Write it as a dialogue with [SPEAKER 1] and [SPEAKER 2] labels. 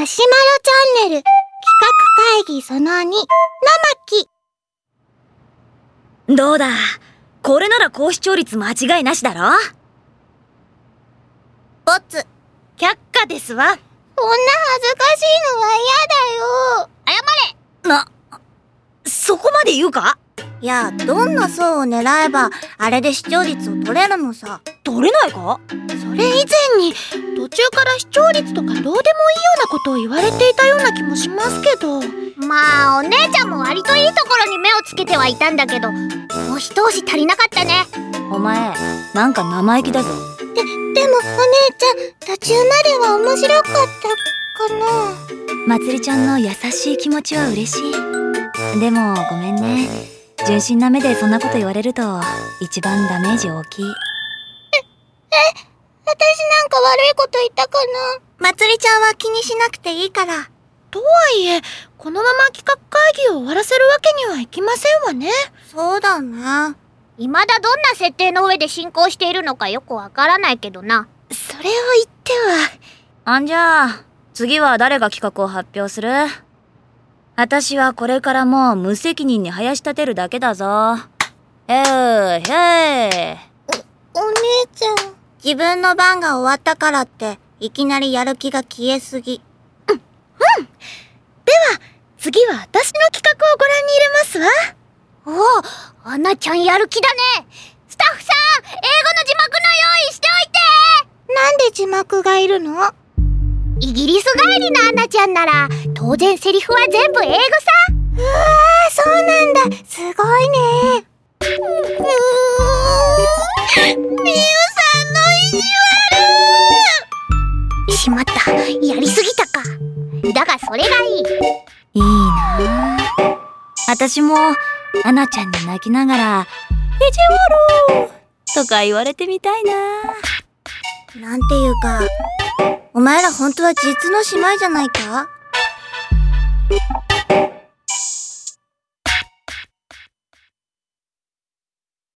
[SPEAKER 1] マシュマロチャンネル。企画会議その2生木
[SPEAKER 2] どうだ？これなら高視聴率間違いなしだろ？
[SPEAKER 1] ボツ。
[SPEAKER 3] 却下ですわ。
[SPEAKER 1] こんな恥ずかしいのは嫌だよ。
[SPEAKER 2] なそこまで言うか？
[SPEAKER 1] いやどんな層を狙えばあれで視聴率を取れるのさ
[SPEAKER 2] 取れないか？
[SPEAKER 3] それ以前に途中から視聴率とかどうでもいいようなことを言われていたような気もしますけど。
[SPEAKER 4] まあお姉ちゃんも割といいところに目をつけてはいたんだけどもう一押し足りなかったね。
[SPEAKER 2] お前なんか生意気だぞ。
[SPEAKER 1] ででもお姉ちゃん途中までは面白かったかな。
[SPEAKER 2] まつりちゃんの優しい気持ちは嬉しい。でもごめんね。純真な目でそんなこと言われると一番ダメージ大きい
[SPEAKER 1] 私なんか悪いこと言ったかな？まつりちゃんは気にしなくていいから。
[SPEAKER 3] とはいえこのまま企画会議を終わらせるわけにはいきませんわね。
[SPEAKER 1] そうだな。
[SPEAKER 4] 未だどんな設定の上で進行しているのかよくわからないけどな。
[SPEAKER 3] それを言っては。
[SPEAKER 2] あんじゃあ次は誰が企画を発表する？私はこれからもう無責任に林立てるだけだぞ。へーへー
[SPEAKER 1] 自分の番が終わったからっていきなりやる気が消えすぎ。
[SPEAKER 3] 次は私の企画をご覧に入れますわ。
[SPEAKER 4] おおアナちゃんやる気だね。スタッフさん英語の字幕の用意しておいて。
[SPEAKER 1] なんで字幕がいるの？
[SPEAKER 4] イギリス帰りのアナちゃんなら当然セリフは全部英語さ。
[SPEAKER 1] うわーそうなんだ。すごいね
[SPEAKER 4] しまった。やりすぎたか。だがそれがいい。
[SPEAKER 2] いいな。あ私もアナちゃんに泣きながら「意地悪!」とか言われてみたいな。
[SPEAKER 1] なんていうかお前ら本当は実の姉妹じゃないか？